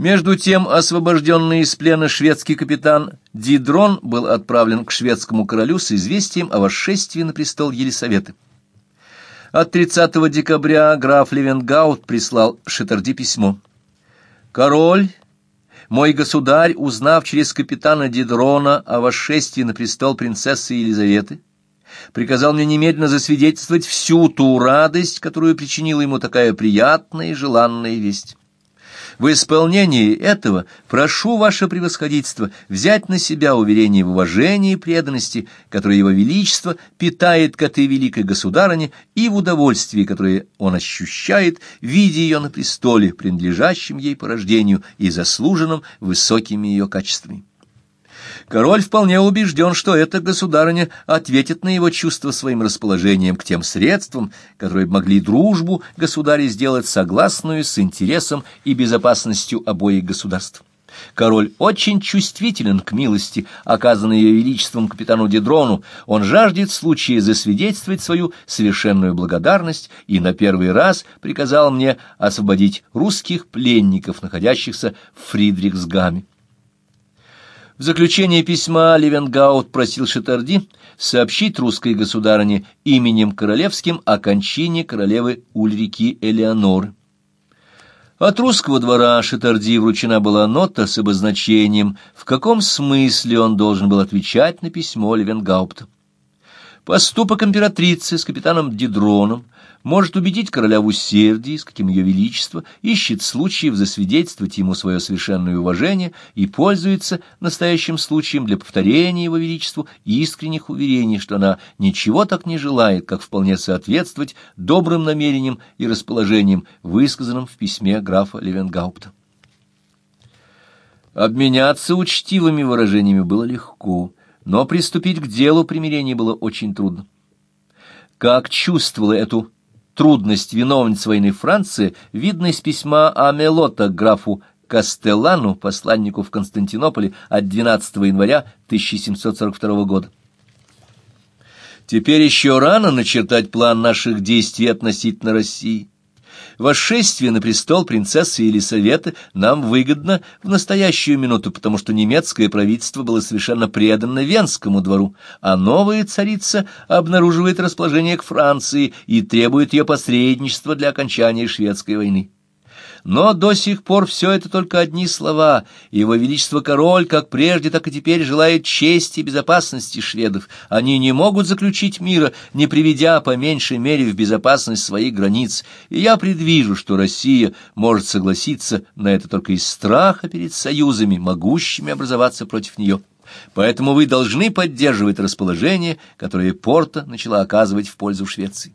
Между тем, освобожденный из плена шведский капитан Дидрон был отправлен к шведскому королю с известием о восшествии на престол Елисаветы. От 30 декабря граф Левенгаут прислал Шетарди письмо. «Король, мой государь, узнав через капитана Дидрона о восшествии на престол принцессы Елизаветы, приказал мне немедленно засвидетельствовать всю ту радость, которую причинила ему такая приятная и желанная весть. В исполнении этого прошу ваше превосходительство взять на себя уверение в уважении и преданности, которое его величество питает к этой великой государыне, и в удовольствии, которое он ощущает, видя ее на престоле, принадлежащем ей по рождению и заслуженном высокими ее качествами. Король вполне убежден, что эта государыня ответит на его чувство своим расположением к тем средствам, которые могли дружбу государя сделать согласную с интересом и безопасностью обоих государств. Король очень чувствителен к милости, оказанной ее величеством капитану Дедрону. Он жаждет случая засвидетельствовать свою совершенную благодарность и на первый раз приказал мне освободить русских пленников, находящихся в Фридрихсгаме. В заключение письма Левенгаут просил Шатарди сообщить русской государыне именем королевским о кончине королевы Ульрики Элеоноры. От русского двора Шатарди вручена была нота с обозначением, в каком смысле он должен был отвечать на письмо Левенгаупта. Поступок императрицы с капитаном Дидроном может убедить короля в усердии, с каким ее величество ищет случаев засвидетельствовать ему свое совершенное уважение и пользуется настоящим случаем для повторения его величеству искренних уверений, что она ничего так не желает, как вполне соответствовать добрым намерениям и расположениям, высказанным в письме графа Левенгаупта. Обменяться учтивыми выражениями было легко, но приступить к делу примирения было очень трудно. Как чувствовала эту трудность виновниц войны Франции видно из письма Амелота графу Кастеллану, посланнику в Константинополе от 12 января 1742 года. Теперь еще рано начертать план наших действий относительно России. Восшествие на престол принцессы Елисаветы нам выгодно в настоящую минуту, потому что немецкое правительство было совершенно предано Венскому двору, а новая царица обнаруживает расположение к Франции и требует ее посредничества для окончания шведской войны. Но до сих пор все это только одни слова. Его Величество Король, как прежде, так и теперь желает чести и безопасности шведов. Они не могут заключить мира, не приведя по меньшей мере в безопасность своих границ. И я предвижу, что Россия может согласиться на это только из страха перед союзами, могущими образоваться против нее. Поэтому вы должны поддерживать расположение, которое Порта начала оказывать в пользу Швеции.